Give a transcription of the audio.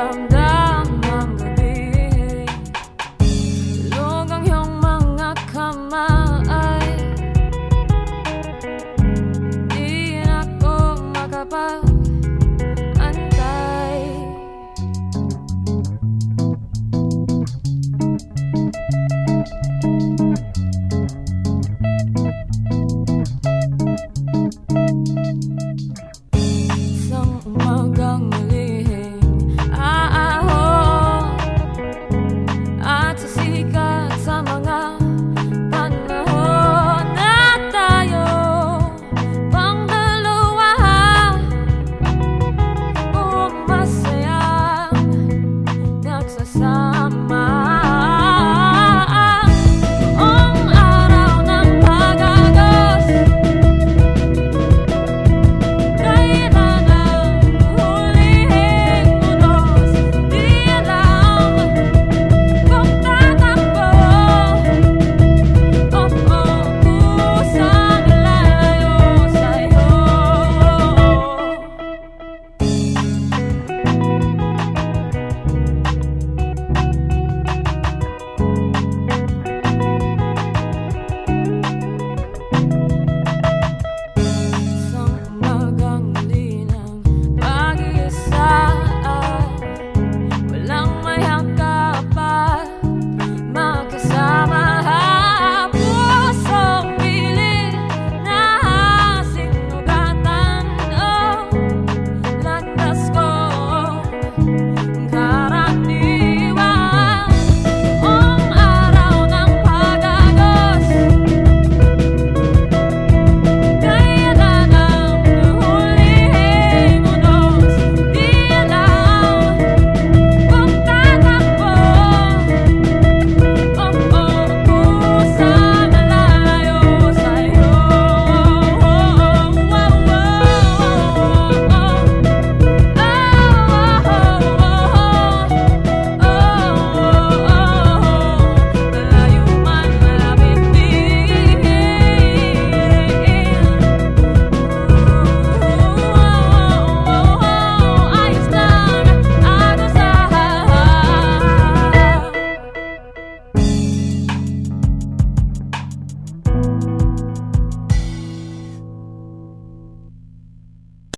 dum dum.